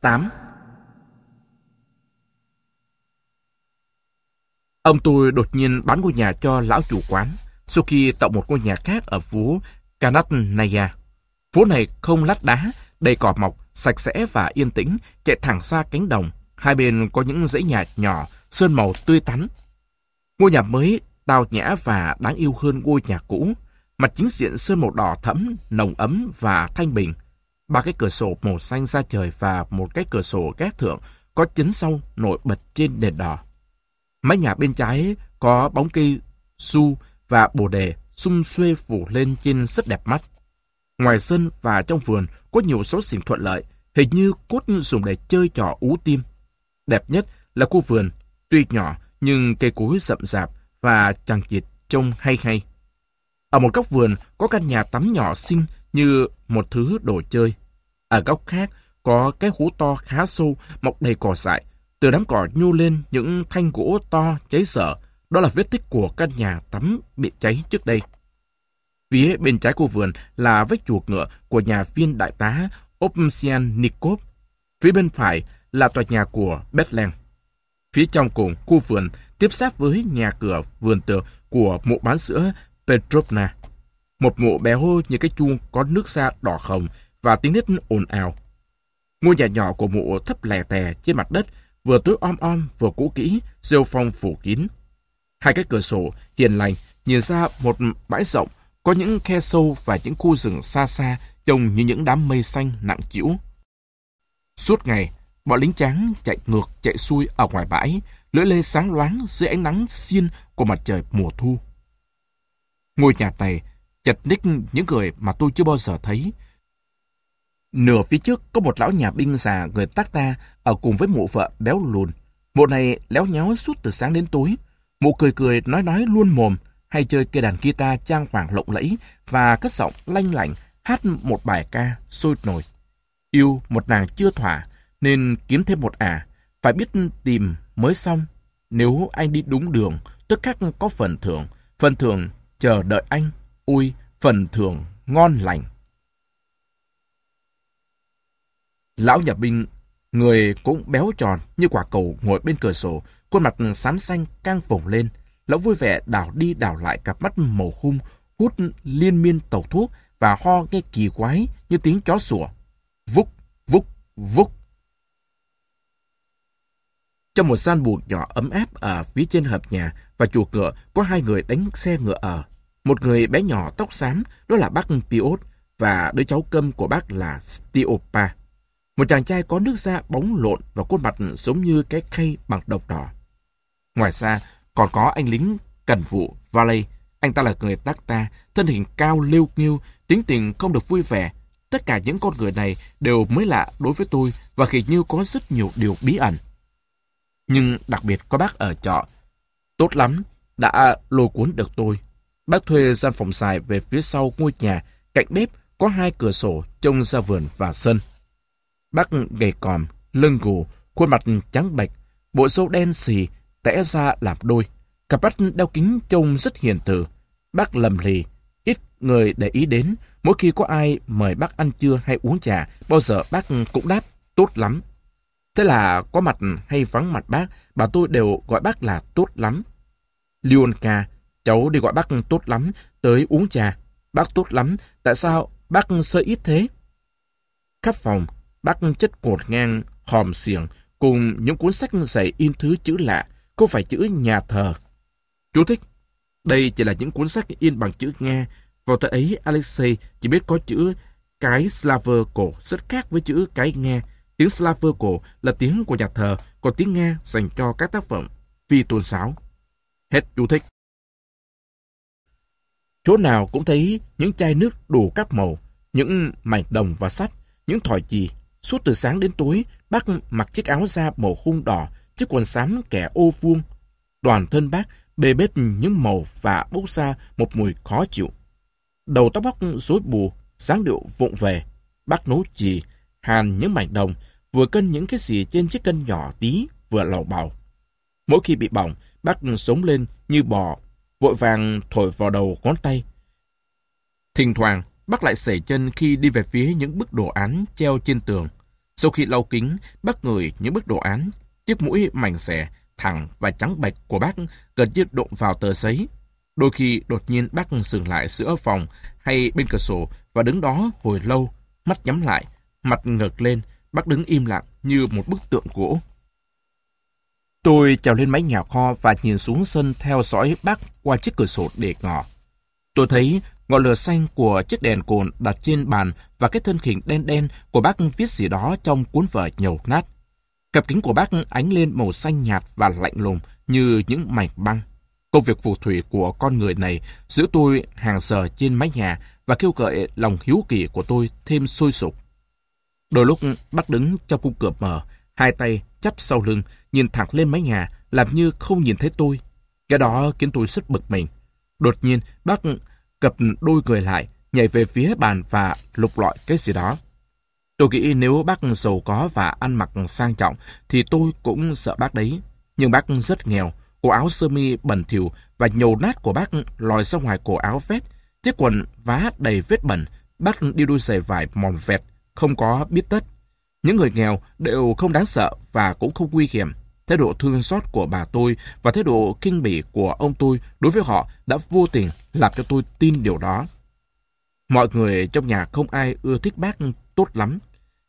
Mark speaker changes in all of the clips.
Speaker 1: 8. Ông tôi đột nhiên bán ngôi nhà cho lão chủ quán sau khi tạo một ngôi nhà khác ở phố Kanatnaya. Phố này không lát đá, đầy cỏ mọc, sạch sẽ và yên tĩnh, chạy thẳng xa cánh đồng. Hai bên có những dãy nhà nhỏ, sơn màu tươi tắn. Ngôi nhà mới tao nhã và đáng yêu hơn ngôi nhà cũ. Mặt chính diện sơn màu đỏ thẫm, nồng ấm và thanh bình. Ba cái cửa sổ màu xanh da trời và một cái cửa sổ gác thượng có chính sâu nổi bật trên nền đỏ. Mái nhà bên trái có bóng cây su và bồ đề xung xuê phủ lên trên rất đẹp mắt. Ngoài sân và trong vườn có nhiều số xỉnh thuận lợi, hình như cốt dùng để chơi trò ú tim. Đẹp nhất là khu vườn, tuy nhỏ nhưng cây cối rậm rạp và chẳng chịt trông hay hay. Ở một góc vườn có căn nhà tắm nhỏ xinh như một thứ đồ chơi. Ở góc khác, có cái hố to khá sâu, mọc đầy cỏ dại. Từ đám cỏ nhô lên những thanh gỗ to, cháy sợ. Đó là vết tích của căn nhà tắm bị cháy trước đây. Phía bên trái của vườn là vách chuột ngựa của nhà viên đại tá Opsian Nikov. Phía bên phải là tòa nhà của Bethlehem. Phía trong cùng khu vườn tiếp sát với nhà cửa vườn tượng của mộ bán sữa Petrovna. Một mộ béo như cái chuông có nước da đỏ hồng và tiếng nít ồn ào. Ngôi nhà nhỏ của mộ thấp lè tè trên mặt đất, vừa tối om om vừa cũ kỹ, rêu phong phủ kín. Hai cái cửa sổ hiền lành nhìn ra một bãi rộng có những khe sâu và những khu rừng xa xa trông như những đám mây xanh nặng trĩu Suốt ngày, bọn lính trắng chạy ngược chạy xuôi ở ngoài bãi, lưỡi lê sáng loáng dưới ánh nắng xiên của mặt trời mùa thu. Ngôi nhà này chật ních những người mà tôi chưa bao giờ thấy. Nửa phía trước có một lão nhà binh già người tác ta ở cùng với mụ vợ béo lùn. Mụ này léo nháo suốt từ sáng đến tối. Mụ cười cười nói nói luôn mồm, hay chơi cây đàn guitar trang hoàng lộng lẫy và cất giọng lanh lảnh hát một bài ca sôi nổi. Yêu một nàng chưa thỏa nên kiếm thêm một ả, phải biết tìm mới xong. Nếu anh đi đúng đường, tức khắc có phần thưởng, phần thưởng chờ đợi anh, ui, phần thưởng ngon lành. Lão nhà binh, người cũng béo tròn như quả cầu ngồi bên cửa sổ, khuôn mặt xám xanh căng phồng lên, Lão vui vẻ đảo đi đảo lại cặp mắt màu khung, hút liên miên tẩu thuốc và ho nghe kỳ quái như tiếng chó sủa. Vúc, vúc, vúc. Trong một gian buồng nhỏ ấm áp ở phía trên hợp nhà và chùa cửa có hai người đánh xe ngựa ở. Một người bé nhỏ tóc xám, đó là bác Piot, và đứa cháu câm của bác là Stiopa. Một chàng trai có nước da bóng lộn và khuôn mặt giống như cái khay bằng độc đỏ. Ngoài ra, còn có anh lính cần vụ Valley. Anh ta là người tác ta, thân hình cao liêu nghiêu, tính tình không được vui vẻ. Tất cả những con người này đều mới lạ đối với tôi và khi như có rất nhiều điều bí ẩn. Nhưng đặc biệt có bác ở trọ. Tốt lắm, đã lôi cuốn được tôi. Bác thuê gian phòng xài về phía sau ngôi nhà, cạnh bếp có hai cửa sổ trông ra vườn và sân. Bác gầy còm, lưng gù, khuôn mặt trắng bệch, bộ râu đen xì, tẽ ra làm đôi. Cặp mắt đeo kính trông rất hiền từ. Bác lầm lì, ít người để ý đến. Mỗi khi có ai mời bác ăn trưa hay uống trà, bao giờ bác cũng đáp, tốt lắm. Thế là có mặt hay vắng mặt bác, bà tôi đều gọi bác là tốt lắm. Leonka, cháu đi gọi bác tốt lắm, tới uống trà. Bác tốt lắm, tại sao bác sơ ít thế? Khắp phòng, bác chất ngột ngang, hòm xiềng, cùng những cuốn sách dày in thứ chữ lạ, không phải chữ nhà thờ. Chú thích. Đây chỉ là những cuốn sách in bằng chữ Nga. Vào thời ấy, Alexei chỉ biết có chữ cái Slaver cổ rất khác với chữ cái Nga. Tiếng Slaver cổ là tiếng của nhà thờ, còn tiếng Nga dành cho các tác phẩm phi tôn giáo. Hết chú thích. Chỗ nào cũng thấy những chai nước đủ các màu, những mảnh đồng và sắt, những thỏi chì. Suốt từ sáng đến tối, bác mặc chiếc áo da màu khung đỏ, chiếc quần xám kẻ ô vuông. Toàn thân bác bê bết những màu và bốc ra một mùi khó chịu. Đầu tóc bác rối bù, sáng điệu vụng về. Bác nấu chì, hàn những mảnh đồng, vừa cân những cái gì trên chiếc cân nhỏ tí, vừa lầu bào. Mỗi khi bị bỏng, bác sống lên như bò, vội vàng thổi vào đầu ngón tay. Thỉnh thoảng, bác lại sẩy chân khi đi về phía những bức đồ án treo trên tường. Sau khi lau kính, bác ngửi những bức đồ án, chiếc mũi mảnh xẻ, thẳng và trắng bạch của bác gần như đụng vào tờ giấy. Đôi khi đột nhiên bác dừng lại giữa phòng hay bên cửa sổ và đứng đó hồi lâu, mắt nhắm lại, mặt ngược lên, bác đứng im lặng như một bức tượng gỗ. Tôi trèo lên mái nhà kho và nhìn xuống sân theo dõi bác qua chiếc cửa sổ để ngỏ. Tôi thấy ngọn lửa xanh của chiếc đèn cồn đặt trên bàn và cái thân hình đen đen của bác viết gì đó trong cuốn vở nhầu nát. Cặp kính của bác ánh lên màu xanh nhạt và lạnh lùng như những mảnh băng. Công việc phù thủy của con người này giữ tôi hàng giờ trên mái nhà và kêu gợi lòng hiếu kỳ của tôi thêm sôi sục. Đôi lúc bác đứng trong khung cửa mở, hai tay chắp sau lưng, nhìn thẳng lên mái nhà, làm như không nhìn thấy tôi. Cái đó khiến tôi rất bực mình. Đột nhiên, bác cập đôi người lại, nhảy về phía bàn và lục lọi cái gì đó. Tôi nghĩ nếu bác giàu có và ăn mặc sang trọng, thì tôi cũng sợ bác đấy. Nhưng bác rất nghèo, cổ áo sơ mi bẩn thỉu và nhầu nát của bác lòi ra ngoài cổ áo vét. Chiếc quần vá đầy vết bẩn, bác đi đôi giày vải mòn vẹt, không có biết tất. Những người nghèo đều không đáng sợ và cũng không nguy hiểm. Thái độ thương xót của bà tôi và thái độ kinh bỉ của ông tôi đối với họ đã vô tình làm cho tôi tin điều đó. Mọi người trong nhà không ai ưa thích bác tốt lắm.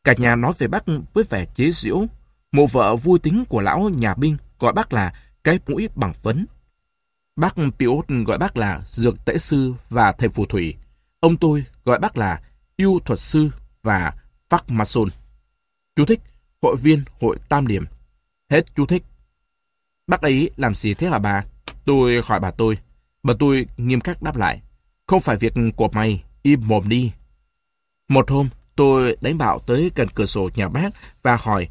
Speaker 1: Cả nhà nói về bác với vẻ chế giễu. Mụ vợ vui tính của lão nhà binh gọi bác là cái mũi bằng phấn. Bác Piot gọi bác là dược tễ sư và thầy phù thủy. Ông tôi gọi bác là yêu thuật sư và phác mason. Chú thích, hội viên hội tam điểm. Hết chú thích. Bác ấy làm gì thế hả bà? Tôi hỏi bà tôi. Bà tôi nghiêm khắc đáp lại. Không phải việc của mày, im mồm đi. Một hôm, tôi đánh bạo tới gần cửa sổ nhà bác và hỏi,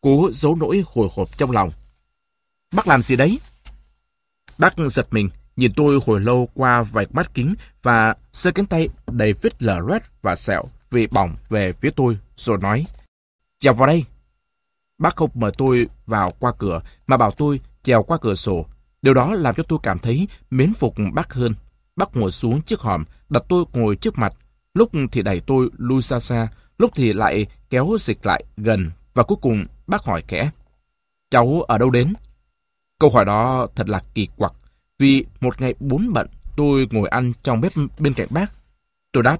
Speaker 1: cố giấu nỗi hồi hộp trong lòng. Bác làm gì đấy? Bác giật mình, nhìn tôi hồi lâu qua vạch mắt kính và sơ cánh tay đầy vết lở loét và sẹo vì bỏng về phía tôi, rồi nói, Chèo vào đây. Bác không mời tôi vào qua cửa, mà bảo tôi chèo qua cửa sổ. Điều đó làm cho tôi cảm thấy mến phục bác hơn. Bác ngồi xuống chiếc hòm, đặt tôi ngồi trước mặt. Lúc thì đẩy tôi lui xa xa, lúc thì lại kéo dịch lại gần. Và cuối cùng bác hỏi kẽ. Cháu ở đâu đến? Câu hỏi đó thật là kỳ quặc. Vì một ngày bốn bận, tôi ngồi ăn trong bếp bên cạnh bác. Tôi đáp,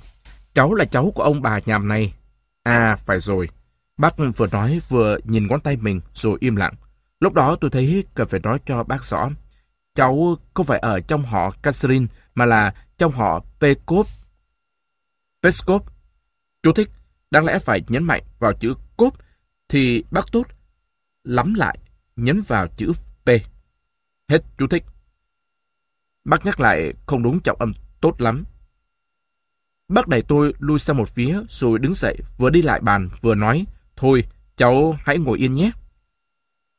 Speaker 1: cháu là cháu của ông bà nhàm này. À, phải rồi. Bác vừa nói vừa nhìn ngón tay mình rồi im lặng. Lúc đó tôi thấy cần phải nói cho bác rõ. Cháu không phải ở trong họ Catherine mà là trong họ Pekov. Peskov. Chú thích, đáng lẽ phải nhấn mạnh vào chữ cốp thì bác tốt lắm lại nhấn vào chữ P. Hết chú thích. Bác nhắc lại không đúng trọng âm tốt lắm. Bác đẩy tôi lui sang một phía rồi đứng dậy vừa đi lại bàn vừa nói Thôi, cháu hãy ngồi yên nhé.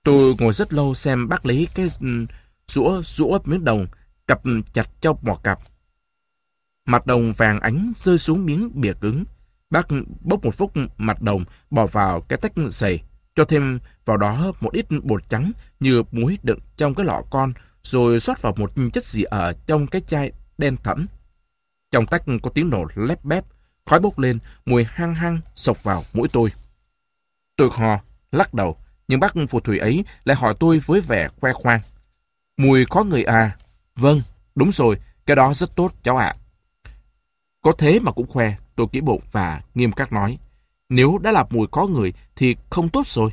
Speaker 1: Tôi ngồi rất lâu xem bác lấy cái ừ, rũa rũa miếng đồng, cặp chặt cho mỏ cặp. Mặt đồng vàng ánh rơi xuống miếng bìa cứng. Bác bốc một phút mặt đồng bỏ vào cái tách sầy, cho thêm vào đó một ít bột trắng như muối đựng trong cái lọ con, rồi xót vào một chất gì ở trong cái chai đen thẫm. Trong tách có tiếng nổ lép bép, khói bốc lên, mùi hăng hăng sộc vào mũi tôi. Tôi hò, lắc đầu, nhưng bác phù thủy ấy lại hỏi tôi với vẻ khoe khoang. Mùi khó người à? Vâng, đúng rồi, cái đó rất tốt cháu ạ. Có thế mà cũng khoe, tôi kỹ bụng và nghiêm khắc nói. Nếu đã là mùi có người thì không tốt rồi.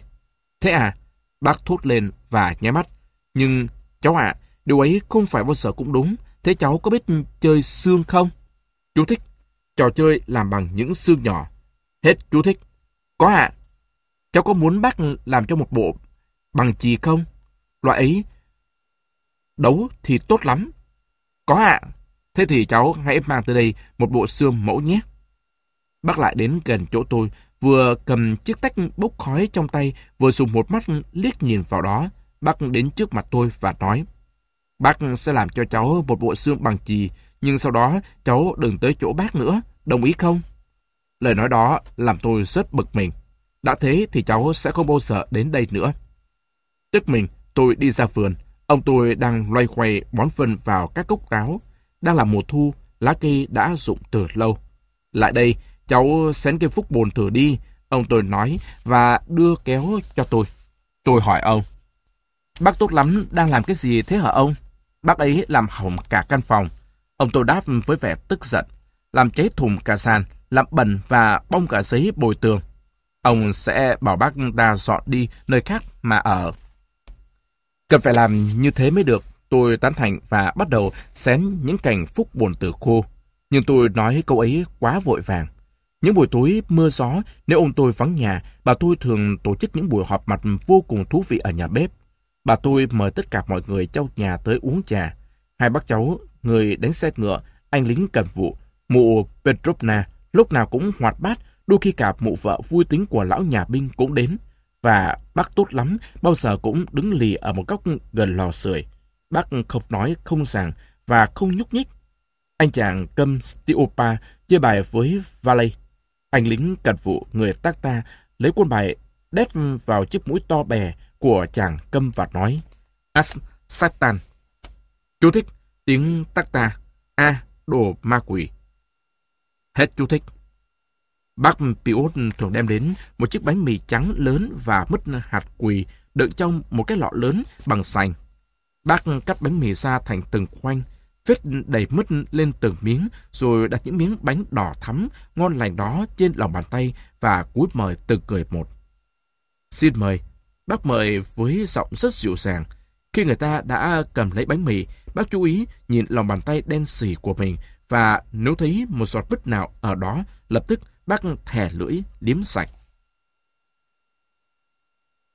Speaker 1: Thế à? Bác thốt lên và nháy mắt. Nhưng cháu ạ, điều ấy không phải bao giờ cũng đúng. Thế cháu có biết chơi xương không? Chú thích. Trò chơi làm bằng những xương nhỏ. Hết chú thích. Có ạ. Cháu có muốn bác làm cho một bộ bằng chì không? Loại ấy đấu thì tốt lắm. Có ạ. Thế thì cháu hãy mang tới đây một bộ xương mẫu nhé. Bác lại đến gần chỗ tôi, vừa cầm chiếc tách bốc khói trong tay, vừa dùng một mắt liếc nhìn vào đó. Bác đến trước mặt tôi và nói, Bác sẽ làm cho cháu một bộ xương bằng chì, nhưng sau đó cháu đừng tới chỗ bác nữa, đồng ý không? Lời nói đó làm tôi rất bực mình. Đã thế thì cháu sẽ không bao giờ đến đây nữa. Tức mình, tôi đi ra vườn. Ông tôi đang loay hoay bón phân vào các cốc táo. Đang là mùa thu, lá cây đã rụng từ lâu. Lại đây, cháu xén cây phúc bồn thử đi. Ông tôi nói và đưa kéo cho tôi. Tôi hỏi ông. Bác tốt lắm đang làm cái gì thế hả ông? Bác ấy làm hỏng cả căn phòng. Ông tôi đáp với vẻ tức giận. Làm cháy thùng cả sàn, làm bẩn và bong cả giấy bồi tường. Ông sẽ bảo bác ta dọn đi nơi khác mà ở. Cần phải làm như thế mới được. Tôi tán thành và bắt đầu xén những cành phúc buồn tử khô. Nhưng tôi nói câu ấy quá vội vàng. Những buổi tối mưa gió, nếu ông tôi vắng nhà, bà tôi thường tổ chức những buổi họp mặt vô cùng thú vị ở nhà bếp. Bà tôi mời tất cả mọi người trong nhà tới uống trà. Hai bác cháu, người đánh xe ngựa, anh lính cần vụ, mụ Petrovna, lúc nào cũng hoạt bát, đôi khi cả mụ vợ vui tính của lão nhà binh cũng đến. Và bác tốt lắm, bao giờ cũng đứng lì ở một góc gần lò sưởi. Bác không nói, không rằng và không nhúc nhích. Anh chàng câm Stiopa chơi bài với Valet. Anh lính cận vụ người tác ta lấy quân bài đét vào chiếc mũi to bè của chàng câm và nói As Satan. Chú thích tiếng tác ta. A. Đồ ma quỷ. Hết chú thích. Bác Piot thường đem đến một chiếc bánh mì trắng lớn và mứt hạt quỳ đựng trong một cái lọ lớn bằng sành. Bác cắt bánh mì ra thành từng khoanh, phết đầy mứt lên từng miếng, rồi đặt những miếng bánh đỏ thắm, ngon lành đó trên lòng bàn tay và cúi mời từng người một. Xin mời. Bác mời với giọng rất dịu dàng. Khi người ta đã cầm lấy bánh mì, bác chú ý nhìn lòng bàn tay đen xì của mình và nếu thấy một giọt mứt nào ở đó, lập tức bác thè lưỡi liếm sạch.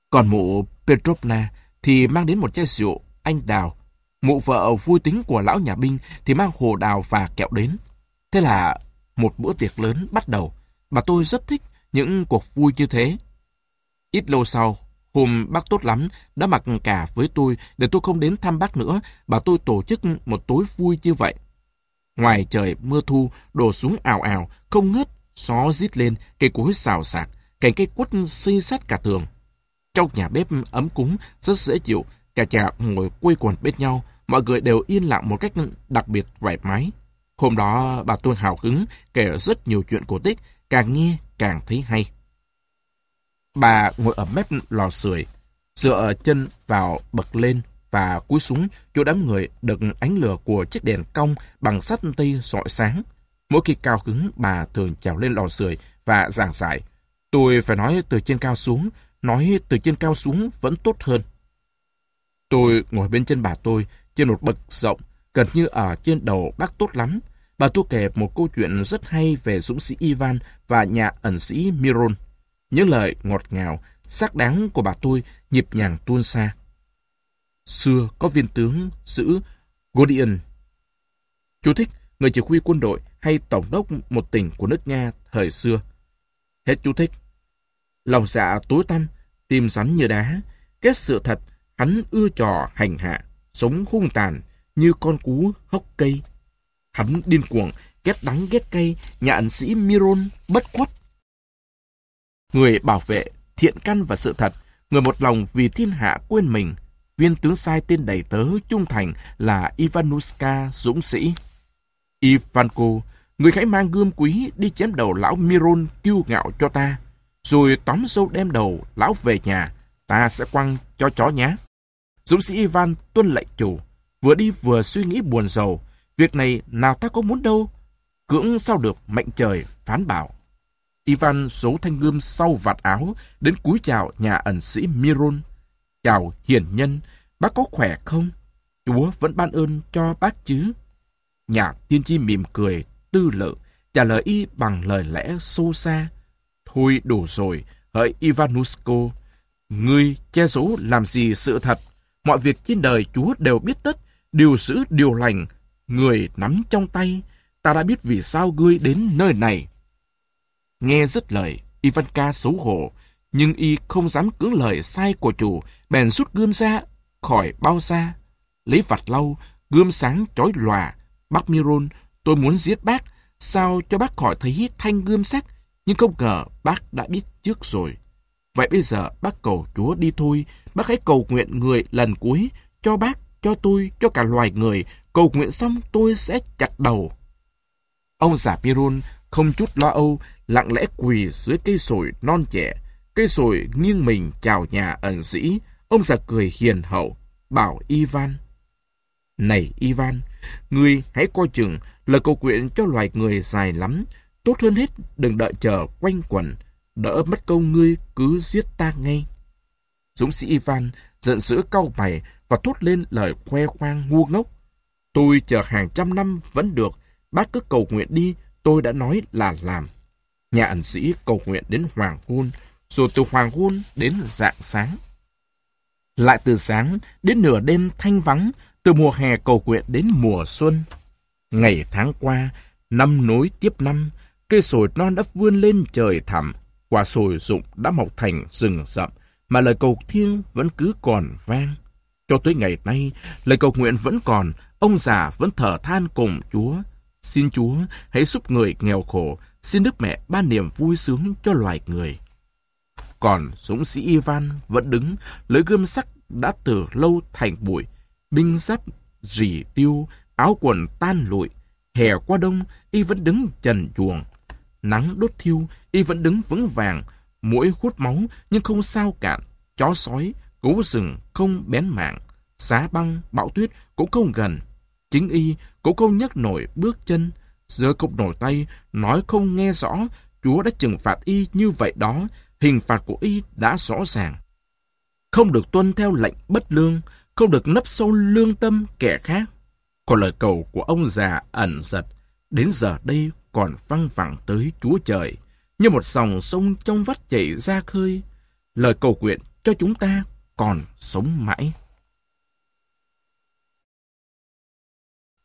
Speaker 1: Còn mụ Petrovna thì mang đến một chai rượu anh đào. Mụ vợ vui tính của lão nhà binh thì mang hồ đào và kẹo đến. Thế là một bữa tiệc lớn bắt đầu. Bà tôi rất thích những cuộc vui như thế. Ít lâu sau, hôm bác tốt lắm đã mặc cả với tôi để tôi không đến thăm bác nữa. Bà tôi tổ chức một tối vui như vậy. Ngoài trời mưa thu đổ xuống ào ào, không ngớt, gió rít lên, cây cối xào xạc, cành cây quất xây sát cả tường. Trong nhà bếp ấm cúng, rất dễ chịu, cả nhà ngồi quây quần bên nhau, mọi người đều yên lặng một cách đặc biệt thoải mái. Hôm đó bà tôi hào hứng kể rất nhiều chuyện cổ tích, càng nghe càng thấy hay. Bà ngồi ở mép lò sưởi, dựa chân vào bậc lên và cúi xuống chỗ đám người được ánh lửa của chiếc đèn cong bằng sắt tây rọi sáng. Mỗi khi cao hứng, bà thường trèo lên lò sưởi và giảng giải. Tôi phải nói từ trên cao xuống, nói từ trên cao xuống vẫn tốt hơn. Tôi ngồi bên chân bà tôi, trên một bậc rộng, gần như ở trên đầu bác tốt lắm. Bà tôi kể một câu chuyện rất hay về dũng sĩ Ivan và nhà ẩn sĩ Miron. Những lời ngọt ngào, xác đáng của bà tôi nhịp nhàng tuôn xa. Xưa có viên tướng giữ Godian. Chú thích, người chỉ huy quân đội hay tổng đốc một tỉnh của nước Nga thời xưa. Hết chú thích. Lòng dạ tối tăm, tim rắn như đá, kết sự thật, hắn ưa trò hành hạ, sống hung tàn như con cú hốc cây. Hắn điên cuồng, ghét đắng ghét cay, nhà ẩn sĩ Miron bất khuất. Người bảo vệ thiện căn và sự thật, người một lòng vì thiên hạ quên mình, viên tướng sai tên đầy tớ trung thành là Ivanuska dũng sĩ. Ivanko, người hãy mang gươm quý đi chém đầu lão Miron kiêu ngạo cho ta, rồi tóm sâu đem đầu lão về nhà, ta sẽ quăng cho chó nhá. Dũng sĩ Ivan tuân lệnh chủ, vừa đi vừa suy nghĩ buồn rầu, việc này nào ta có muốn đâu, cưỡng sao được mệnh trời phán bảo. Ivan giấu thanh gươm sau vạt áo, đến cúi chào nhà ẩn sĩ Miron. Chào hiền nhân, bác có khỏe không? Chúa vẫn ban ơn cho bác chứ? Nhà tiên tri mỉm cười, tư lự, trả lời y bằng lời lẽ sâu xa. Thôi đủ rồi, hỡi Ivanusko. Ngươi che giấu làm gì sự thật? Mọi việc trên đời Chúa đều biết tất, điều giữ điều lành. Người nắm trong tay, ta đã biết vì sao ngươi đến nơi này. Nghe dứt lời, Ivanka xấu hổ, nhưng y không dám cưỡng lời sai của chủ, bèn rút gươm ra khỏi bao xa. Lấy vặt lau, gươm sáng chói lòa. Bác Miron, tôi muốn giết bác, sao cho bác khỏi thấy thanh gươm sắc, nhưng không ngờ bác đã biết trước rồi. Vậy bây giờ bác cầu Chúa đi thôi, bác hãy cầu nguyện người lần cuối, cho bác, cho tôi, cho cả loài người, cầu nguyện xong tôi sẽ chặt đầu. Ông giả Piron không chút lo âu, lặng lẽ quỳ dưới cây sồi non trẻ. Cây sồi nghiêng mình chào nhà ẩn sĩ. Ông già cười hiền hậu, bảo Ivan. Này Ivan, ngươi hãy coi chừng, lời cầu nguyện cho loài người dài lắm. Tốt hơn hết, đừng đợi chờ quanh quẩn, đỡ mất câu ngươi cứ giết ta ngay. Dũng sĩ Ivan giận dữ cau mày và thốt lên lời khoe khoang ngu ngốc. Tôi chờ hàng trăm năm vẫn được, bác cứ cầu nguyện đi, tôi đã nói là làm. Nhà ẩn sĩ cầu nguyện đến hoàng hôn, rồi từ hoàng hôn đến dạng sáng. Lại từ sáng đến nửa đêm thanh vắng, từ mùa hè cầu nguyện đến mùa xuân. Ngày tháng qua, năm nối tiếp năm, cây sồi non đã vươn lên trời thẳm, quả sồi rụng đã mọc thành rừng rậm, mà lời cầu thiêng vẫn cứ còn vang. Cho tới ngày nay, lời cầu nguyện vẫn còn, ông già vẫn thở than cùng Chúa. Xin Chúa hãy giúp người nghèo khổ, xin Đức Mẹ ban niềm vui sướng cho loài người. Còn dũng sĩ Ivan vẫn đứng, lưỡi gươm sắc đã từ lâu thành bụi, binh sắt, rỉ tiêu, áo quần tan lụi. Hè qua đông, y vẫn đứng trần chuồng. Nắng đốt thiêu, y vẫn đứng vững vàng, mũi hút máu nhưng không sao cạn. Chó sói, cú rừng không bén mạng. Xá băng, bão tuyết cũng không gần. Chính y cũng không nhấc nổi bước chân. Giờ không nổi tay, nói không nghe rõ. Chúa đã trừng phạt y như vậy đó. Hình phạt của y đã rõ ràng. Không được tuân theo lệnh bất lương, không được nấp sâu lương tâm kẻ khác. Còn lời cầu của ông già ẩn giật, đến giờ đây còn văng vẳng tới Chúa Trời, như một dòng sông trong vắt chảy ra khơi. Lời cầu nguyện cho chúng ta còn sống mãi.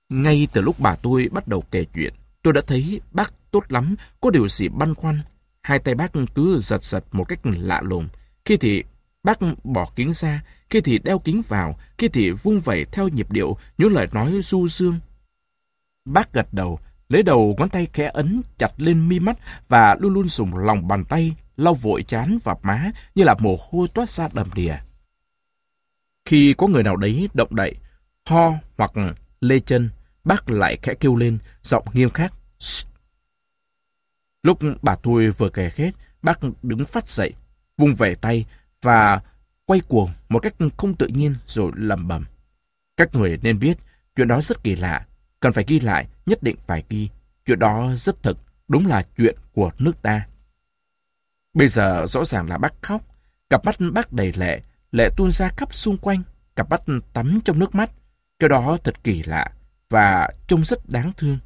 Speaker 1: Ngay từ lúc bà tôi bắt đầu kể chuyện, tôi đã thấy bác tốt lắm, có điều gì băn khoăn. Hai tay bác cứ giật giật một cách lạ lùng. Khi thì bác bỏ kính ra, khi thì đeo kính vào, khi thì vung vẩy theo nhịp điệu những lời nói du dương. Bác gật đầu, lấy đầu ngón tay khẽ ấn chặt lên mi mắt và luôn luôn dùng lòng bàn tay lau vội chán và má như là mồ hôi toát ra đầm đìa. Khi có người nào đấy động đậy, ho hoặc lê chân, bác lại khẽ kêu lên, giọng nghiêm khắc. Lúc bà tôi vừa kể hết, bác đứng phát dậy, vung về tay và quay cuồng một cách không tự nhiên rồi lầm bầm. Các người nên biết, chuyện đó rất kỳ lạ, cần phải ghi lại, nhất định phải ghi. Chuyện đó rất thực, đúng là chuyện của nước ta. Bây giờ rõ ràng là bác khóc, cặp mắt bác đầy lệ, lệ tuôn ra khắp xung quanh, cặp mắt tắm trong nước mắt. Cái đó thật kỳ lạ và trông rất đáng thương.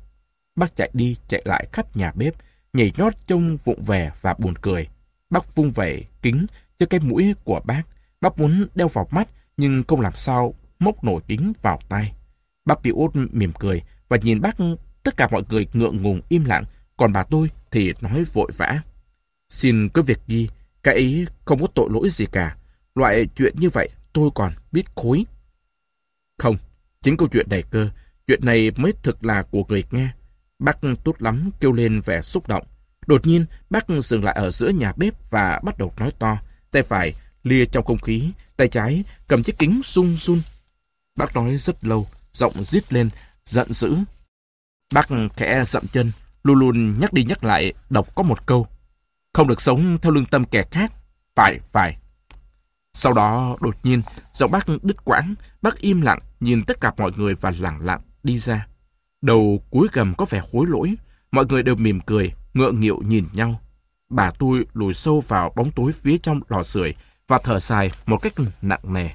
Speaker 1: Bác chạy đi chạy lại khắp nhà bếp, nhảy nhót trông vụng về và buồn cười. Bác vung vẩy kính cho cái mũi của bác. Bác muốn đeo vào mắt nhưng không làm sao móc nổi kính vào tay. Bác bị út mỉm cười và nhìn bác tất cả mọi người ngượng ngùng im lặng, còn bà tôi thì nói vội vã. Xin cứ việc ghi, cái ấy không có tội lỗi gì cả. Loại chuyện như vậy tôi còn biết khối. Không, chính câu chuyện này cơ. Chuyện này mới thực là của người nghe. Bác tốt lắm kêu lên vẻ xúc động. Đột nhiên, bác dừng lại ở giữa nhà bếp và bắt đầu nói to. Tay phải lia trong không khí, tay trái cầm chiếc kính run run. Bác nói rất lâu, giọng rít lên, giận dữ. Bác khẽ dậm chân, luôn luôn nhắc đi nhắc lại, đọc có một câu. Không được sống theo lương tâm kẻ khác. Phải, phải. Sau đó, đột nhiên, giọng bác đứt quãng, bác im lặng, nhìn tất cả mọi người và lặng lặng đi ra. Đầu cuối gầm có vẻ hối lỗi, mọi người đều mỉm cười, ngượng nghịu nhìn nhau. Bà tôi lùi sâu vào bóng tối phía trong lò sưởi và thở dài một cách nặng nề.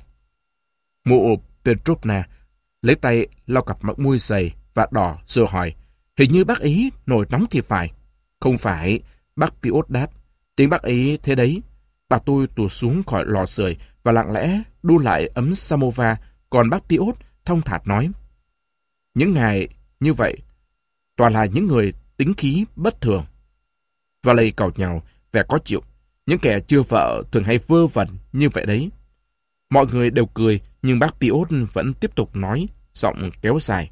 Speaker 1: Mụ Petrovna lấy tay lau cặp mặt môi dày và đỏ rồi hỏi, hình như bác ấy nổi nóng thì phải. Không phải, bác Piot đáp, tiếng bác ấy thế đấy. Bà tôi tụt xuống khỏi lò sưởi và lặng lẽ đu lại ấm samovar, còn bác Piot thông thả nói. Những ngày như vậy, toàn là những người tính khí bất thường. Và lây cầu nhau, vẻ có chịu. Những kẻ chưa vợ thường hay vơ vẩn như vậy đấy. Mọi người đều cười, nhưng bác Piot vẫn tiếp tục nói, giọng kéo dài.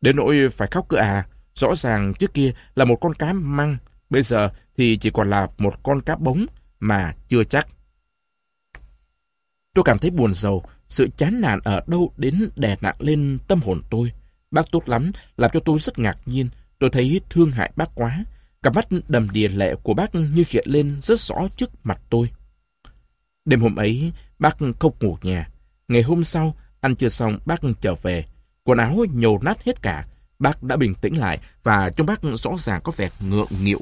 Speaker 1: Đến nỗi phải khóc cơ à, rõ ràng trước kia là một con cá măng, bây giờ thì chỉ còn là một con cá bống mà chưa chắc. Tôi cảm thấy buồn rầu, sự chán nản ở đâu đến đè nặng lên tâm hồn tôi. Bác tốt lắm, làm cho tôi rất ngạc nhiên. Tôi thấy thương hại bác quá. Cặp mắt đầm đìa lệ của bác như hiện lên rất rõ trước mặt tôi. Đêm hôm ấy, bác không ngủ nhà. Ngày hôm sau, ăn chưa xong, bác trở về. Quần áo nhầu nát hết cả. Bác đã bình tĩnh lại và trong bác rõ ràng có vẻ ngượng nghịu.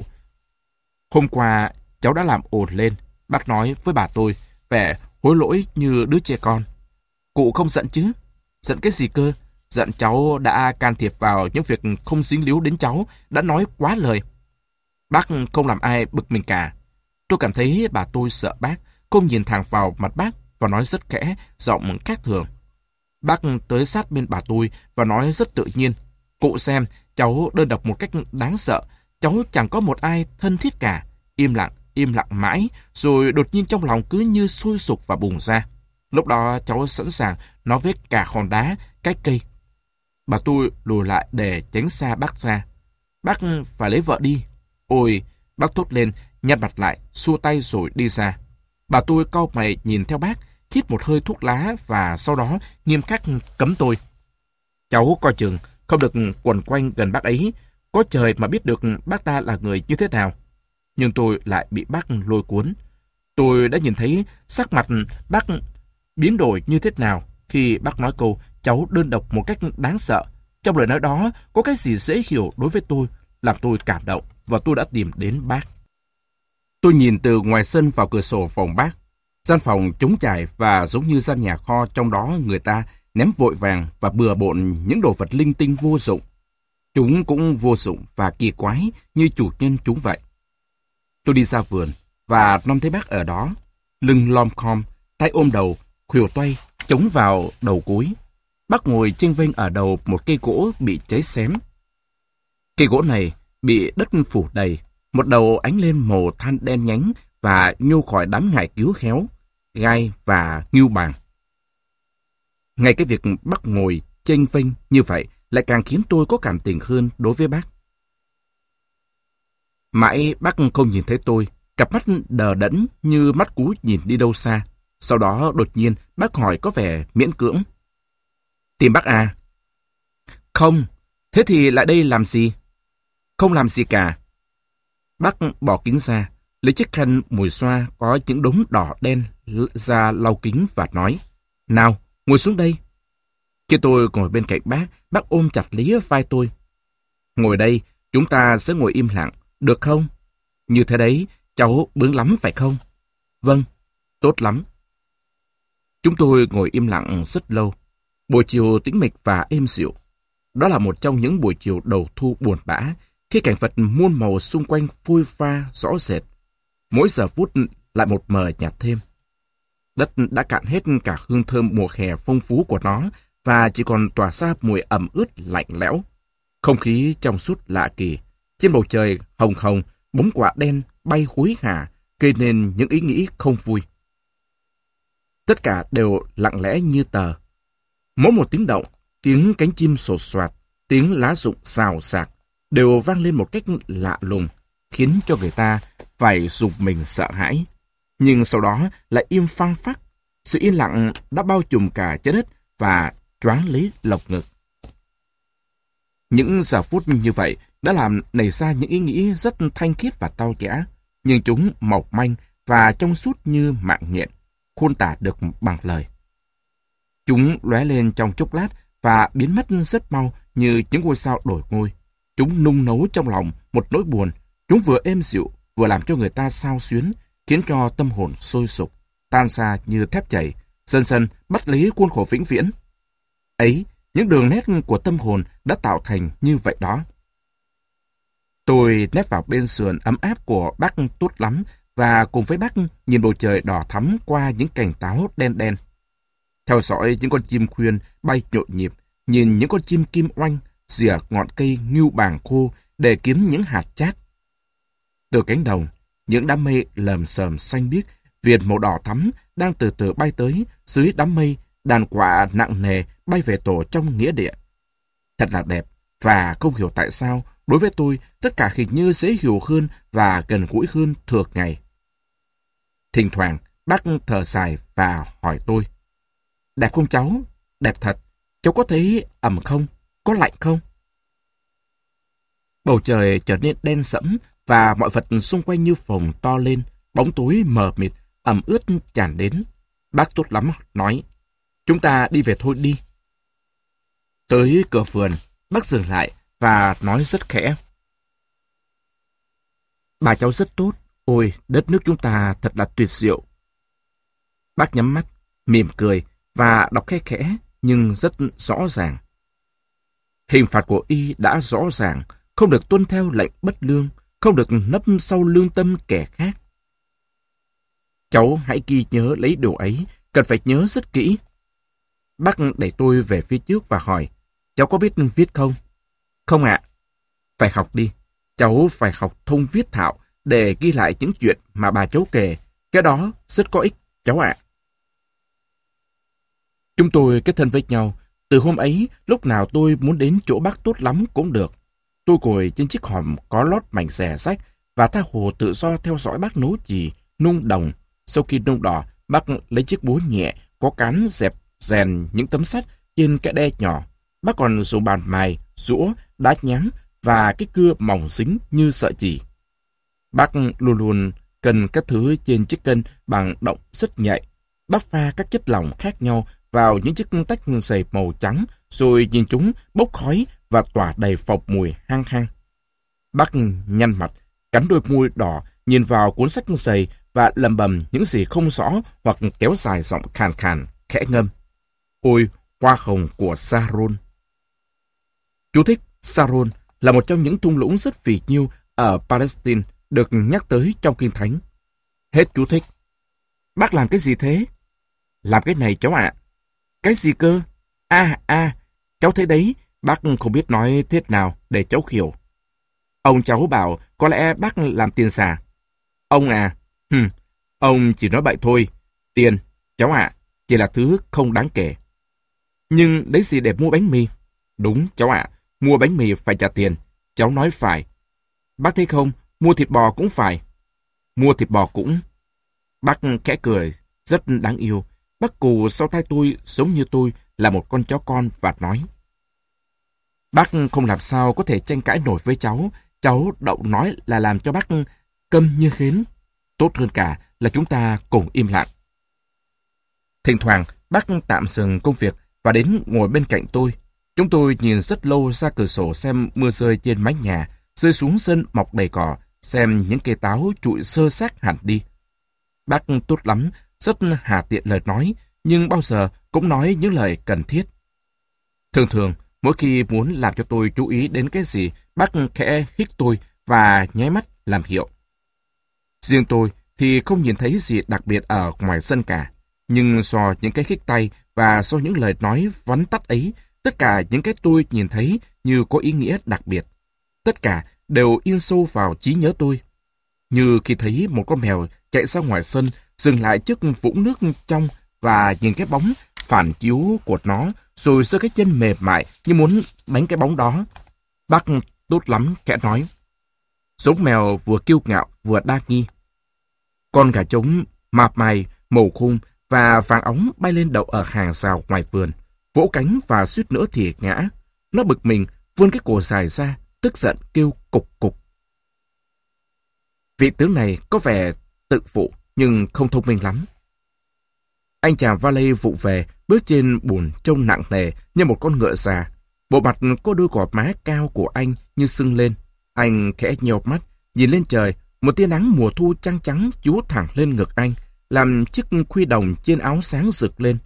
Speaker 1: Hôm qua, cháu đã làm ồn lên. Bác nói với bà tôi, vẻ hối lỗi như đứa trẻ con. Cụ không giận chứ? Giận cái gì cơ? Giận cháu đã can thiệp vào những việc không dính líu đến cháu, đã nói quá lời. Bác không làm ai bực mình cả. Tôi cảm thấy bà tôi sợ bác, cô nhìn thẳng vào mặt bác và nói rất khẽ, giọng khác thường. Bác tới sát bên bà tôi và nói rất tự nhiên. Cụ xem, cháu đơn độc một cách đáng sợ. Cháu chẳng có một ai thân thiết cả. Im lặng, im lặng mãi, rồi đột nhiên trong lòng cứ như sôi sục và bùng ra. Lúc đó cháu sẵn sàng nói với cả hòn đá, cái cây. Bà tôi lùi lại để tránh xa bác ra. Bác phải lấy vợ đi. Ôi, bác thốt lên, nhăn mặt lại, xua tay rồi đi ra. Bà tôi cau mày nhìn theo bác, hít một hơi thuốc lá và sau đó nghiêm khắc cấm tôi. Cháu coi chừng, không được quần quanh gần bác ấy. Có trời mà biết được bác ta là người như thế nào. Nhưng tôi lại bị bác lôi cuốn. Tôi đã nhìn thấy sắc mặt bác biến đổi như thế nào khi bác nói câu cháu đơn độc một cách đáng sợ. Trong lời nói đó có cái gì dễ hiểu đối với tôi, làm tôi cảm động và tôi đã tìm đến bác. Tôi nhìn từ ngoài sân vào cửa sổ phòng bác. Gian phòng trống trải và giống như gian nhà kho trong đó người ta ném vội vàng và bừa bộn những đồ vật linh tinh vô dụng. Chúng cũng vô dụng và kỳ quái như chủ nhân chúng vậy. Tôi đi ra vườn và non thấy bác ở đó, lưng lom khom, tay ôm đầu, khuỷu tay, chống vào đầu cuối. Bác ngồi trên vênh ở đầu một cây gỗ bị cháy xém. Cây gỗ này bị đất phủ đầy, một đầu ánh lên màu than đen nhánh và nhô khỏi đám ngải cứu khéo, gai và ngưu bàn. Ngay cái việc bắt ngồi chênh vênh như vậy lại càng khiến tôi có cảm tình hơn đối với bác. Mãi bác không nhìn thấy tôi, cặp mắt đờ đẫn như mắt cú nhìn đi đâu xa. Sau đó đột nhiên bác hỏi có vẻ miễn cưỡng. Tìm bác à? Không, thế thì lại đây làm gì? Không làm gì cả. Bác bỏ kính ra, lấy chiếc khăn mùi xoa có những đống đỏ đen ra lau kính và nói. Nào, ngồi xuống đây. Khi tôi ngồi bên cạnh bác, bác ôm chặt lấy vai tôi. Ngồi đây, chúng ta sẽ ngồi im lặng, được không? Như thế đấy, cháu bướng lắm phải không? Vâng, tốt lắm. Chúng tôi ngồi im lặng rất lâu. Buổi chiều tĩnh mịch và êm dịu. Đó là một trong những buổi chiều đầu thu buồn bã, khi cảnh vật muôn màu xung quanh phôi pha rõ rệt. Mỗi giờ phút lại một mờ nhạt thêm. Đất đã cạn hết cả hương thơm mùa hè phong phú của nó và chỉ còn tỏa ra mùi ẩm ướt lạnh lẽo. Không khí trong suốt lạ kỳ. Trên bầu trời hồng hồng, bóng quả đen bay hối hả, gây nên những ý nghĩ không vui. Tất cả đều lặng lẽ như tờ. Mỗi một tiếng động, tiếng cánh chim sột soạt, tiếng lá rụng xào xạc, đều vang lên một cách lạ lùng, khiến cho người ta phải dùng mình sợ hãi. Nhưng sau đó lại im phăng phắc. Sự yên lặng đã bao trùm cả trái đất và choáng lấy lồng ngực. Những giờ phút như vậy đã làm nảy ra những ý nghĩ rất thanh khiết và tao nhã, nhưng chúng mộc manh và trong suốt như mạng nhện, khôn tả được bằng lời. Chúng lóe lên trong chốc lát và biến mất rất mau như những ngôi sao đổi ngôi. Chúng nung nấu trong lòng một nỗi buồn. Chúng vừa êm dịu, vừa làm cho người ta sao xuyến, khiến cho tâm hồn sôi sục, tan xa như thép chảy, dần dần bắt lấy khuôn khổ vĩnh viễn. Ấy, những đường nét của tâm hồn đã tạo thành như vậy đó. Tôi nép vào bên sườn ấm áp của bác tốt lắm và cùng với bác nhìn bầu trời đỏ thắm qua những cành táo đen đen. Theo dõi những con chim khuyên bay nhộn nhịp, nhìn những con chim kim oanh rỉa ngọn cây ngưu bàng khô để kiếm những hạt chát. Từ cánh đồng, những đám mây lờm sờm xanh biếc, viền màu đỏ thắm đang từ từ bay tới, dưới đám mây, đàn quả nặng nề bay về tổ trong nghĩa địa. Thật là đẹp, và không hiểu tại sao, đối với tôi, tất cả hình như dễ hiểu hơn và gần gũi hơn thường ngày. Thỉnh thoảng, bác thở dài và hỏi tôi. Đẹp không cháu? Đẹp thật. Cháu có thấy ẩm không? Có lạnh không? Bầu trời trở nên đen sẫm và mọi vật xung quanh như phồng to lên, bóng tối mờ mịt, ẩm ướt tràn đến. Bác tốt lắm, nói. Chúng ta đi về thôi đi. Tới cửa vườn, bác dừng lại và nói rất khẽ. Bà cháu rất tốt. Ôi, đất nước chúng ta thật là tuyệt diệu. Bác nhắm mắt, mỉm cười và đọc khẽ khẽ nhưng rất rõ ràng. Hình phạt của y đã rõ ràng, không được tuân theo lệnh bất lương, không được nấp sau lương tâm kẻ khác. Cháu hãy ghi nhớ lấy điều ấy, cần phải nhớ rất kỹ. Bác đẩy tôi về phía trước và hỏi, cháu có biết viết không? Không ạ. Phải học đi. Cháu phải học thông viết thạo để ghi lại những chuyện mà bà cháu kể. Cái đó rất có ích, cháu ạ. Chúng tôi kết thân với nhau. Từ hôm ấy, lúc nào tôi muốn đến chỗ bác tốt lắm cũng được. Tôi ngồi trên chiếc hòm có lót mảnh xẻ sách và tha hồ tự do theo dõi bác nấu chì, nung đồng. Sau khi nung đỏ, bác lấy chiếc búa nhẹ, có cán dẹp, rèn những tấm sắt trên cái đe nhỏ. Bác còn dùng bàn mài, rũa, đá nhám và cái cưa mỏng dính như sợi chỉ. Bác luôn luôn cần các thứ trên chiếc cân bằng động rất nhạy. Bác pha các chất lỏng khác nhau vào những chiếc tách giày màu trắng, rồi nhìn chúng bốc khói và tỏa đầy phọc mùi hăng hăng. Bác nhăn mặt, cắn đôi môi đỏ, nhìn vào cuốn sách giày và lầm bầm những gì không rõ hoặc kéo dài giọng khàn khàn, khẽ ngâm. Ôi, hoa hồng của Saron! Chú thích Saron là một trong những thung lũng rất phì nhiêu ở Palestine được nhắc tới trong Kinh Thánh. Hết chú thích. Bác làm cái gì thế? Làm cái này cháu ạ. Cái gì cơ? À, à, cháu thấy đấy, bác không biết nói thế nào để cháu hiểu. Ông cháu bảo có lẽ bác làm tiền xà. Ông à, hừm, ông chỉ nói bậy thôi. Tiền, cháu ạ, chỉ là thứ không đáng kể. Nhưng đấy gì để mua bánh mì? Đúng, cháu ạ, mua bánh mì phải trả tiền. Cháu nói phải. Bác thấy không, mua thịt bò cũng phải. Mua thịt bò cũng. Bác khẽ cười, rất đáng yêu. Bác cụ sau tay tôi giống như tôi là một con chó con và nói. Bác không làm sao có thể tranh cãi nổi với cháu. Cháu đậu nói là làm cho bác câm như khến. Tốt hơn cả là chúng ta cùng im lặng. Thỉnh thoảng, bác tạm dừng công việc và đến ngồi bên cạnh tôi. Chúng tôi nhìn rất lâu ra cửa sổ xem mưa rơi trên mái nhà, rơi xuống sân mọc đầy cỏ, xem những cây táo trụi sơ xác hẳn đi. Bác tốt lắm, rất hà tiện lời nói, nhưng bao giờ cũng nói những lời cần thiết. Thường thường, mỗi khi muốn làm cho tôi chú ý đến cái gì, bác khẽ hít tôi và nháy mắt làm hiệu. Riêng tôi thì không nhìn thấy gì đặc biệt ở ngoài sân cả. Nhưng do những cái khích tay và do những lời nói vắn tắt ấy, tất cả những cái tôi nhìn thấy như có ý nghĩa đặc biệt. Tất cả đều in sâu vào trí nhớ tôi. Như khi thấy một con mèo chạy ra ngoài sân, dừng lại trước vũng nước trong và nhìn cái bóng phản chiếu của nó, rồi giơ cái chân mềm mại như muốn đánh cái bóng đó. Bác tốt lắm, kẻ nói. Giống mèo vừa kiêu ngạo vừa đa nghi. Con gà trống mạp mày, màu khung và vàng óng bay lên đậu ở hàng rào ngoài vườn, vỗ cánh và suýt nữa thì ngã. Nó bực mình, vươn cái cổ dài ra, tức giận kêu cục cục. Vị tướng này có vẻ tự phụ nhưng không thông minh lắm. Anh chàng valet vụ về, bước trên bùn trông nặng nề như một con ngựa già. Bộ mặt có đôi gò má cao của anh như sưng lên. Anh khẽ nheo mắt, nhìn lên trời, một tia nắng mùa thu trắng trắng chúa thẳng lên ngực anh, làm chiếc khuy đồng trên áo sáng rực lên.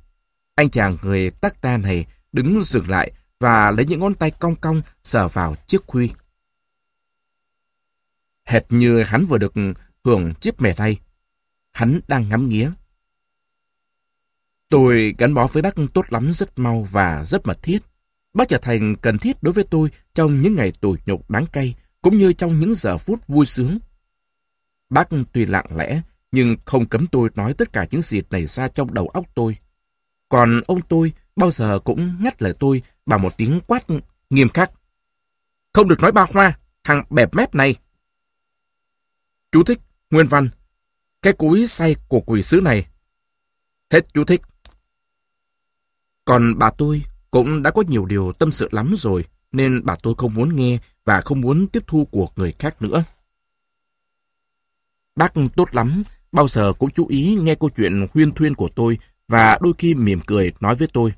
Speaker 1: Anh chàng người tắc ta này đứng dừng lại và lấy những ngón tay cong cong sờ vào chiếc khuy. Hệt như hắn vừa được hưởng chiếc mẻ tay. Hắn đang ngắm nghía. Tôi gắn bó với bác tốt lắm rất mau và rất mật thiết. Bác trở thành cần thiết đối với tôi trong những ngày tủi nhục đáng cay, cũng như trong những giờ phút vui sướng. Bác tuy lặng lẽ, nhưng không cấm tôi nói tất cả những gì nảy ra trong đầu óc tôi. Còn ông tôi bao giờ cũng ngắt lời tôi bằng một tiếng quát nghiêm khắc. Không được nói ba hoa, thằng bẹp mép này. Chú thích, nguyên văn. Cái cúi say của quỷ sứ này. Hết chú thích. Còn bà tôi cũng đã có nhiều điều tâm sự lắm rồi, nên bà tôi không muốn nghe và không muốn tiếp thu của người khác nữa. Bác tốt lắm, bao giờ cũng chú ý nghe câu chuyện huyên thuyên của tôi và đôi khi mỉm cười nói với tôi.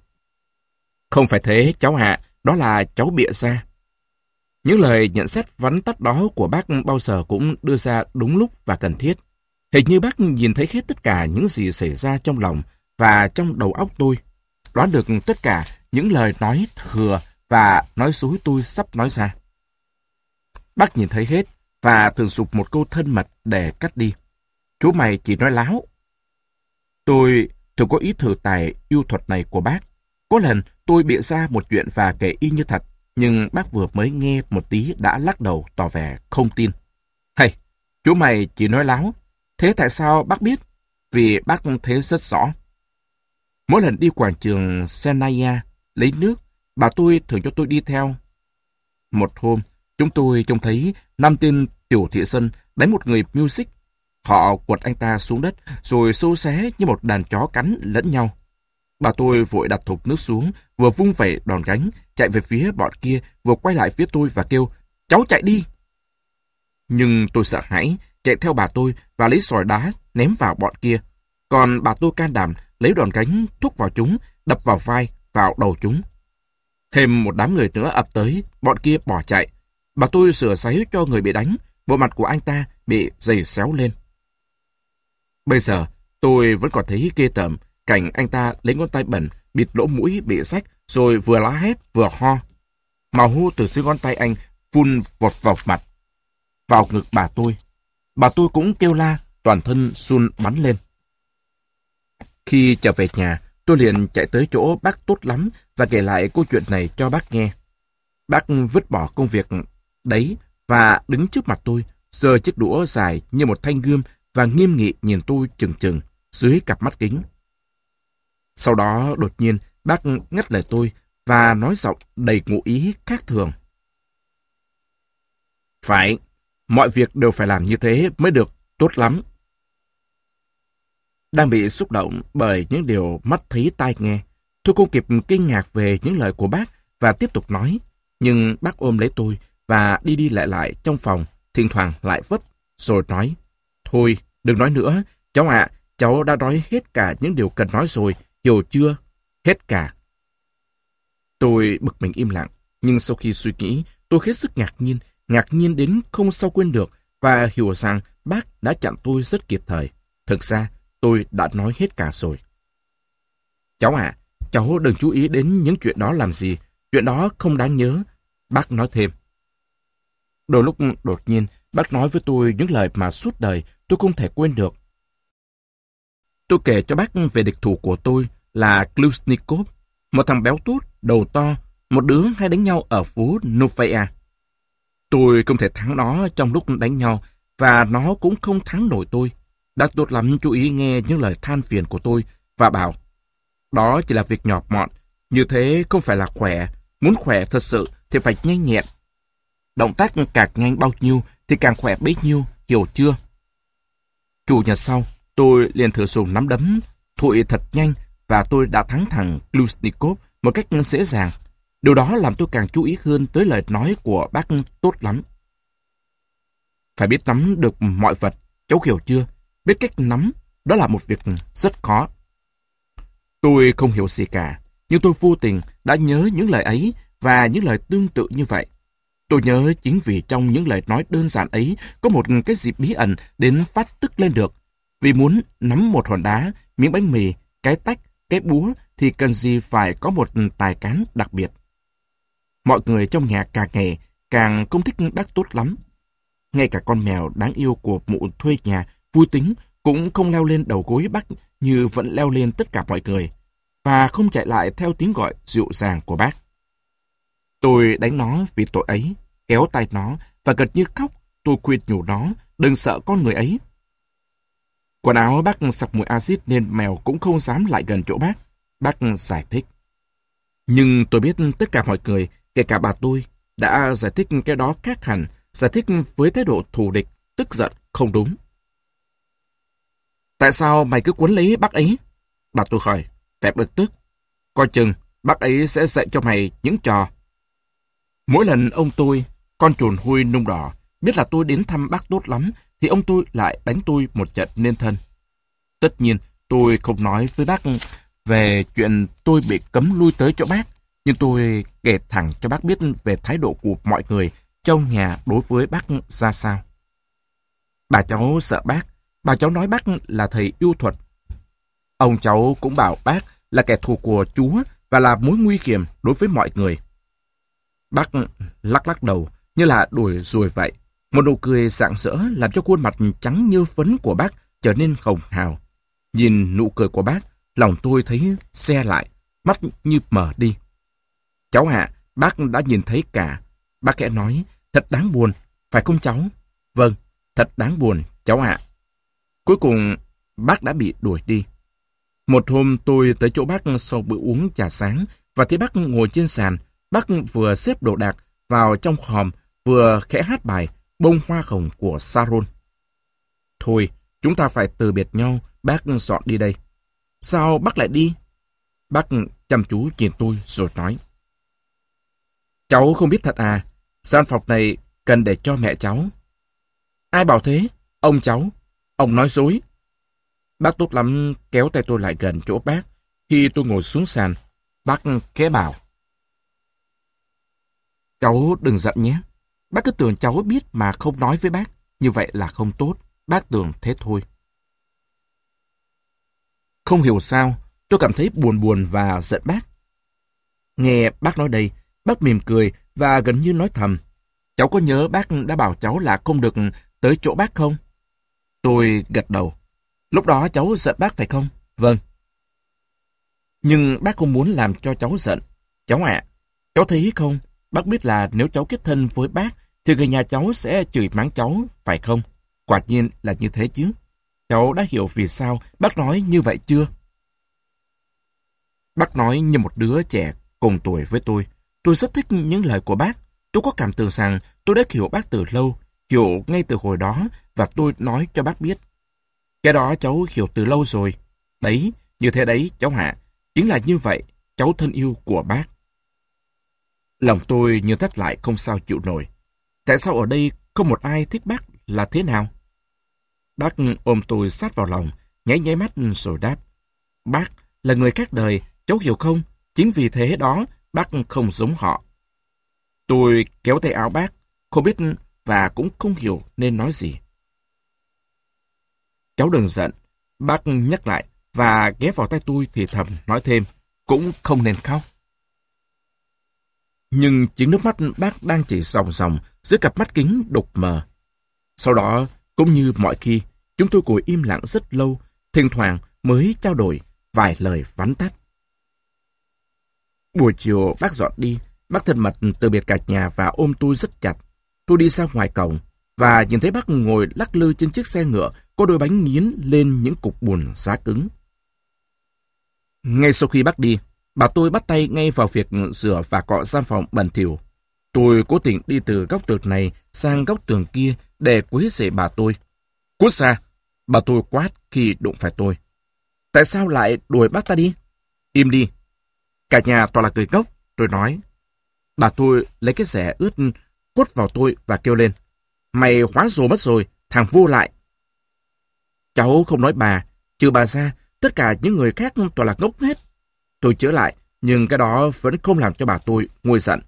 Speaker 1: Không phải thế, cháu hạ đó là cháu bịa ra. Những lời nhận xét vắn tắt đó của bác bao giờ cũng đưa ra đúng lúc và cần thiết. Hình như bác nhìn thấy hết tất cả những gì xảy ra trong lòng và trong đầu óc tôi. Đoán được tất cả những lời nói thừa và nói dối tôi sắp nói ra. Bác nhìn thấy hết và thường sụp một câu thân mật để cắt đi. Chú mày chỉ nói láo. Tôi thường có ý thử tài yêu thuật này của bác. Có lần tôi bịa ra một chuyện và kể y như thật, nhưng bác vừa mới nghe một tí đã lắc đầu tỏ vẻ không tin. Hay, chú mày chỉ nói láo. Thế tại sao bác biết? Vì bác thấy rất rõ. Mỗi lần đi quảng trường Senaya lấy nước, bà tôi thường cho tôi đi theo. Một hôm, chúng tôi trông thấy năm tên tiểu thị dân đánh một người music. Họ quật anh ta xuống đất rồi xô xé như một đàn chó cắn lẫn nhau. Bà tôi vội đặt thục nước xuống, vừa vung vẩy đòn gánh, chạy về phía bọn kia, vừa quay lại phía tôi và kêu, cháu chạy đi. Nhưng tôi sợ hãi, chạy theo bà tôi và lấy sỏi đá ném vào bọn kia. Còn bà tôi can đảm lấy đòn gánh thúc vào chúng, đập vào vai, vào đầu chúng. Thêm một đám người nữa ập tới, bọn kia bỏ chạy. Bà tôi sửa sấy cho người bị đánh, bộ mặt của anh ta bị dày xéo lên. Bây giờ, tôi vẫn còn thấy ghê tởm cảnh anh ta lấy ngón tay bẩn, bịt lỗ mũi bị rách, rồi vừa lá hét vừa ho. Màu hô từ dưới ngón tay anh phun vọt vào mặt, vào ngực bà tôi. Bà tôi cũng kêu la, toàn thân sun bắn lên. Khi trở về nhà, tôi liền chạy tới chỗ bác tốt lắm và kể lại câu chuyện này cho bác nghe. Bác vứt bỏ công việc đấy và đứng trước mặt tôi, giơ chiếc đũa dài như một thanh gươm và nghiêm nghị nhìn tôi chừng chừng dưới cặp mắt kính. Sau đó đột nhiên bác ngắt lời tôi và nói giọng đầy ngụ ý khác thường. Phải, mọi việc đều phải làm như thế mới được, tốt lắm. Đang bị xúc động bởi những điều mắt thấy tai nghe, tôi không kịp kinh ngạc về những lời của bác và tiếp tục nói. Nhưng bác ôm lấy tôi và đi đi lại lại trong phòng, thỉnh thoảng lại vấp, rồi nói, Thôi, đừng nói nữa, cháu ạ, cháu đã nói hết cả những điều cần nói rồi, hiểu chưa? Hết cả. Tôi bực mình im lặng, nhưng sau khi suy nghĩ, tôi hết sức ngạc nhiên, ngạc nhiên đến không sao quên được và hiểu rằng bác đã chặn tôi rất kịp thời. Thực ra, tôi đã nói hết cả rồi. Cháu à, cháu đừng chú ý đến những chuyện đó làm gì, chuyện đó không đáng nhớ. Bác nói thêm. Đôi lúc đột nhiên, bác nói với tôi những lời mà suốt đời tôi không thể quên được. Tôi kể cho bác về địch thủ của tôi là Klusnikov, một thằng béo tốt, đầu to, một đứa hay đánh nhau ở phố Novaya. Tôi không thể thắng nó trong lúc đánh nhau, và nó cũng không thắng nổi tôi. Đã tốt lắm chú ý nghe những lời than phiền của tôi và bảo, đó chỉ là việc nhỏ mọn, như thế không phải là khỏe, muốn khỏe thật sự thì phải nhanh nhẹn. Động tác càng nhanh bao nhiêu thì càng khỏe bấy nhiêu, hiểu chưa? Chủ nhật sau, tôi liền thử dùng nắm đấm, thụi thật nhanh và tôi đã thắng thằng Klusnikov một cách dễ dàng. Điều đó làm tôi càng chú ý hơn tới lời nói của bác tốt lắm. Phải biết nắm được mọi vật, cháu hiểu chưa? Biết cách nắm, đó là một việc rất khó. Tôi không hiểu gì cả, nhưng tôi vô tình đã nhớ những lời ấy và những lời tương tự như vậy. Tôi nhớ chính vì trong những lời nói đơn giản ấy có một cái gì bí ẩn đến phát tức lên được. Vì muốn nắm một hòn đá, miếng bánh mì, cái tách, cái búa thì cần gì phải có một tài cán đặc biệt. Mọi người trong nhà càng ngày càng không thích bác tốt lắm. Ngay cả con mèo đáng yêu của mụ thuê nhà vui tính cũng không leo lên đầu gối bác như vẫn leo lên tất cả mọi người và không chạy lại theo tiếng gọi dịu dàng của bác. Tôi đánh nó vì tội ấy, kéo tay nó và gần như khóc, tôi khuyên nhủ nó, đừng sợ con người ấy. Quần áo bác sặc mùi axit nên mèo cũng không dám lại gần chỗ bác. Bác giải thích. Nhưng tôi biết tất cả mọi người, kể cả bà tôi, đã giải thích cái đó khác hẳn, giải thích với thái độ thù địch, tức giận, không đúng. Tại sao mày cứ quấn lấy bác ấy? Bà tôi hỏi, vẻ bực tức. Coi chừng, bác ấy sẽ dạy cho mày những trò. Mỗi lần ông tôi, con chuồn hôi nung đỏ, biết là tôi đến thăm bác tốt lắm thì ông tôi lại đánh tôi một trận nên thân. Tất nhiên, tôi không nói với bác về chuyện tôi bị cấm lui tới chỗ bác, nhưng tôi kể thẳng cho bác biết về thái độ của mọi người trong nhà đối với bác ra sao. Bà cháu sợ bác, bà cháu nói bác là thầy yêu thuật. Ông cháu cũng bảo bác là kẻ thù của Chúa và là mối nguy hiểm đối với mọi người. Bác lắc lắc đầu như là đuổi rồi vậy. Một nụ cười sạng sỡ làm cho khuôn mặt trắng như phấn của bác trở nên hồng hào. Nhìn nụ cười của bác, lòng tôi thấy xe lại, mắt như mở đi. Cháu hạ, bác đã nhìn thấy cả. Bác kẽ nói, thật đáng buồn, phải không cháu? Vâng, thật đáng buồn, cháu ạ. Cuối cùng, bác đã bị đuổi đi. Một hôm tôi tới chỗ bác sau bữa uống trà sáng và thấy bác ngồi trên sàn. Bác vừa xếp đồ đạc vào trong hòm vừa khẽ hát bài Bông Hoa Hồng của Saron. Thôi, chúng ta phải từ biệt nhau, bác dọn đi đây. Sao bác lại đi? Bác chăm chú nhìn tôi rồi nói. Cháu không biết thật à, gian phòng này cần để cho mẹ cháu. Ai bảo thế? Ông cháu. Ông nói dối. Bác tốt lắm kéo tay tôi lại gần chỗ bác. Khi tôi ngồi xuống sàn, bác khẽ bảo. Cháu đừng giận nhé. Bác cứ tưởng cháu biết mà không nói với bác. Như vậy là không tốt. Bác tưởng thế thôi. Không hiểu sao, tôi cảm thấy buồn buồn và giận bác. Nghe bác nói đây, bác mỉm cười và gần như nói thầm. Cháu có nhớ bác đã bảo cháu là không được tới chỗ bác không? Tôi gật đầu. Lúc đó cháu giận bác phải không? Vâng. Nhưng bác không muốn làm cho cháu giận. Cháu ạ, cháu thấy không? Bác biết là nếu cháu kết thân với bác thì người nhà cháu sẽ chửi mắng cháu, phải không? Quả nhiên là như thế chứ. Cháu đã hiểu vì sao bác nói như vậy chưa? Bác nói như một đứa trẻ cùng tuổi với tôi. Tôi rất thích những lời của bác. Tôi có cảm tưởng rằng tôi đã hiểu bác từ lâu, hiểu ngay từ hồi đó và tôi nói cho bác biết. Cái đó cháu hiểu từ lâu rồi. Đấy, như thế đấy, cháu hạ. Chính là như vậy, cháu thân yêu của bác. Lòng tôi như thắt lại không sao chịu nổi. Tại sao ở đây không một ai thích bác là thế nào? Bác ôm tôi sát vào lòng, nháy nháy mắt rồi đáp. Bác là người khác đời, cháu hiểu không? Chính vì thế đó, bác không giống họ. Tôi kéo tay áo bác, không biết và cũng không hiểu nên nói gì. Cháu đừng giận, bác nhắc lại và ghé vào tay tôi thì thầm nói thêm, cũng không nên khóc. Nhưng chính nước mắt bác đang chảy ròng ròng giữa cặp mắt kính đục mờ. Sau đó, cũng như mọi khi, chúng tôi ngồi im lặng rất lâu, thỉnh thoảng mới trao đổi vài lời vắn tắt. Buổi chiều bác dọn đi, bác thân mật từ biệt cả nhà và ôm tôi rất chặt. Tôi đi ra ngoài cổng và nhìn thấy bác ngồi lắc lư trên chiếc xe ngựa có đôi bánh nghiến lên những cục bùn giá cứng. Ngay sau khi bác đi, bà tôi bắt tay ngay vào việc rửa và cọ gian phòng bẩn thỉu. Tôi cố tình đi từ góc tường này sang góc tường kia để quấy rầy bà tôi. Cút xa! Bà tôi quát khi đụng phải tôi. Tại sao lại đuổi bác ta đi? Im đi! Cả nhà toàn là cười ngốc, tôi nói. Bà tôi lấy cái rẻ ướt quất vào tôi và kêu lên. Mày hóa rồ mất rồi, thằng vô lại. Cháu không nói bà, trừ bà ra, tất cả những người khác toàn là ngốc hết. Tôi chữa lại, nhưng cái đó vẫn không làm cho bà tôi nguôi giận.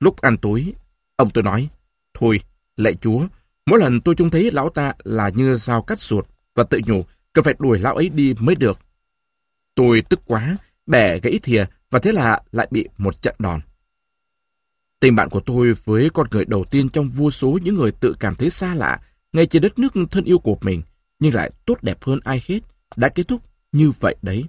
Speaker 1: Lúc ăn tối, ông tôi nói, Thôi, lệ chúa, mỗi lần tôi trông thấy lão ta là như dao cắt ruột và tự nhủ cần phải đuổi lão ấy đi mới được. Tôi tức quá, bẻ gãy thìa và thế là lại bị một trận đòn. Tình bạn của tôi với con người đầu tiên trong vô số những người tự cảm thấy xa lạ ngay trên đất nước thân yêu của mình, nhưng lại tốt đẹp hơn ai hết, đã kết thúc như vậy đấy.